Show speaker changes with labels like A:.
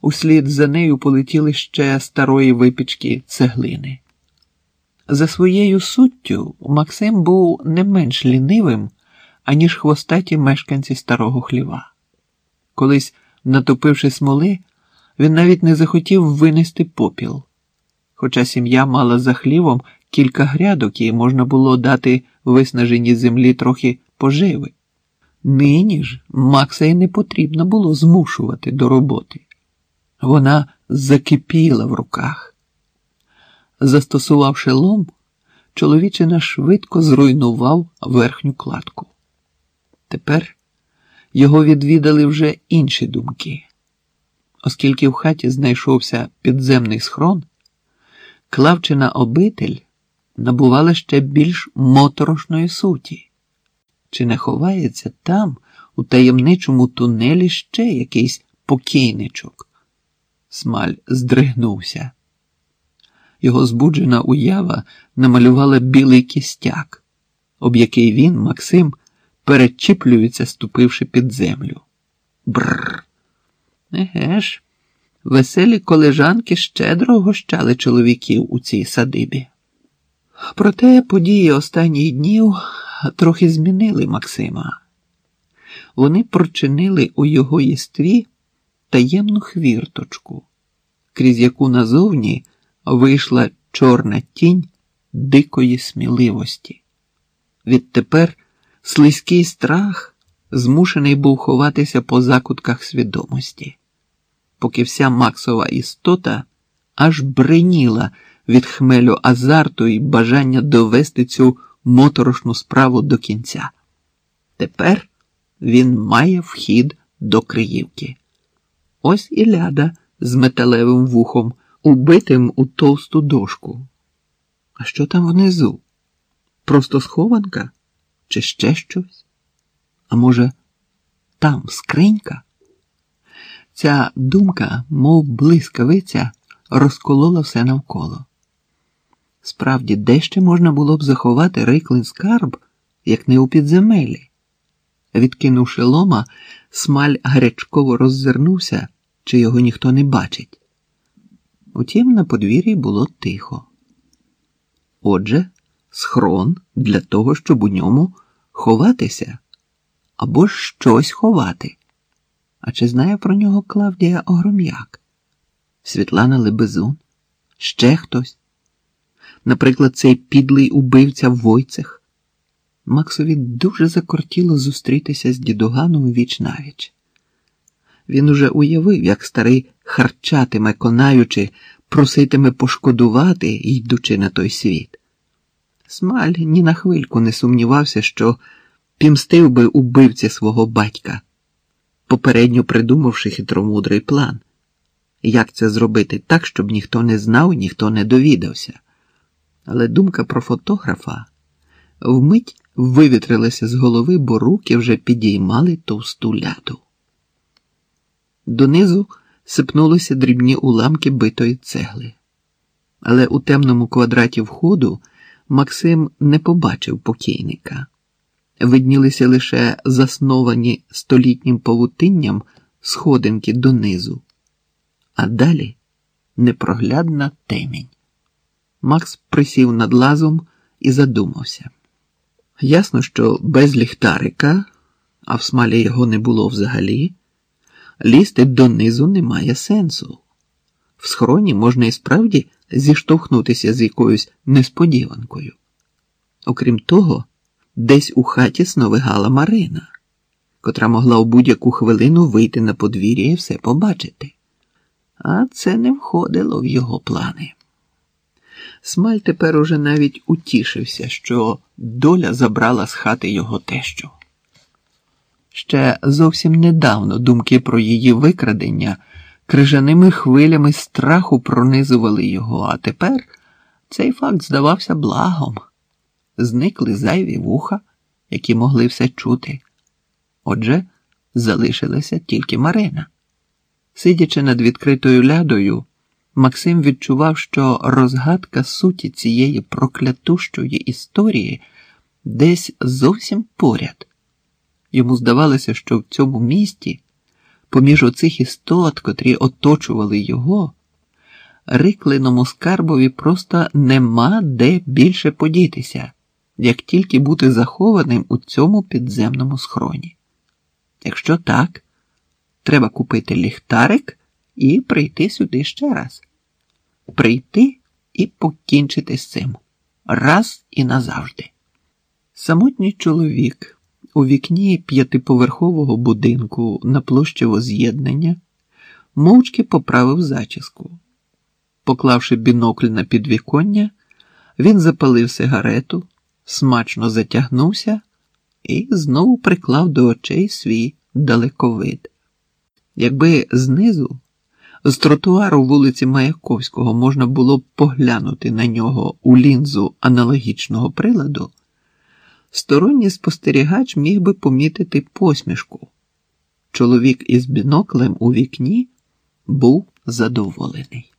A: услід за нею полетіли ще старої випічки цеглини. За своєю суттю Максим був не менш лінивим, аніж хвостаті мешканці старого хліва. Колись, натопивши смоли, він навіть не захотів винести попіл. Хоча сім'я мала за хлівом кілька грядок і можна було дати виснаженій землі трохи поживи. Нині ж Макса й не потрібно було змушувати до роботи. Вона закипіла в руках. Застосувавши лом, чоловічина швидко зруйнував верхню кладку. Тепер його відвідали вже інші думки. Оскільки в хаті знайшовся підземний схрон, клавчина обитель набувала ще більш моторошної суті. Чи не ховається там, у таємничому тунелі, ще якийсь покійничок? Смаль здригнувся. Його збуджена уява намалювала білий кістяк, об який він, Максим, перечіплюється, ступивши під землю. Бррр. Еге ж, веселі колежанки щедро гощали чоловіків у цій садибі. Проте події останніх днів трохи змінили Максима. Вони прочинили у його єстві таємну хвірточку, крізь яку назовні вийшла чорна тінь дикої сміливості. Відтепер слизький страх змушений був ховатися по закутках свідомості, поки вся Максова істота аж бреніла від хмелю азарту і бажання довести цю моторошну справу до кінця. Тепер він має вхід до Криївки. Ось і ляда з металевим вухом, убитим у товсту дошку. А що там внизу? Просто схованка? Чи ще щось? А може, там скринька? Ця думка, мов блискавиця, розколола все навколо. Справді, де ще можна було б заховати Риклин скарб, як не у підземелі? Відкинувши лома, смаль гарячково роззирнувся, чи його ніхто не бачить. Утім, на подвір'ї було тихо. Отже, схрон для того, щоб у ньому ховатися або щось ховати. А чи знає про нього Клавдія Огром'як? Світлана Лебезун? Ще хтось? Наприклад, цей підлий убивця Войцех? Максові дуже закортіло зустрітися з дідуганом віч навіч. Він уже уявив, як старий харчатиме, конаючи, проситиме пошкодувати, йдучи на той світ. Смаль ні на хвильку не сумнівався, що пімстив би убивці свого батька, попередньо придумавши хитромудрий план. Як це зробити так, щоб ніхто не знав, ніхто не довідався. Але думка про фотографа вмить вивітрилася з голови, бо руки вже підіймали товсту ляду. Донизу сипнулися дрібні уламки битої цегли. Але у темному квадраті входу Максим не побачив покійника. Виднілися лише засновані столітнім павутинням сходинки донизу, а далі непроглядна темінь. Макс присів над лазом і задумався. Ясно, що без ліхтарика, а в смалі його не було взагалі, лізти донизу немає сенсу. В схороні можна і справді зіштовхнутися з якоюсь несподіванкою. Окрім того, десь у хаті сновигала Марина, котра могла у будь-яку хвилину вийти на подвір'я і все побачити. А це не входило в його плани. Смаль тепер уже навіть утішився, що доля забрала з хати його тещу. Ще зовсім недавно думки про її викрадення крижаними хвилями страху пронизували його, а тепер цей факт здавався благом. Зникли зайві вуха, які могли все чути. Отже, залишилася тільки Марина. Сидячи над відкритою лядою, Максим відчував, що розгадка суті цієї проклятущої історії десь зовсім поряд. Йому здавалося, що в цьому місті поміж оцих істот, котрі оточували його, риклиному скарбові просто нема де більше подітися, як тільки бути захованим у цьому підземному схроні. Якщо так, треба купити ліхтарик і прийти сюди ще раз. Прийти і покінчити з цим раз і назавжди. Самотній чоловік у вікні п'ятиповерхового будинку на площі воз'єднання мовчки поправив зачіску. Поклавши бінокль на підвіконня, він запалив сигарету, смачно затягнувся і знову приклав до очей свій далековид. Якби знизу, з тротуару вулиці Маяковського можна було б поглянути на нього у лінзу аналогічного приладу, сторонній спостерігач міг би помітити посмішку. Чоловік із біноклем у вікні був задоволений.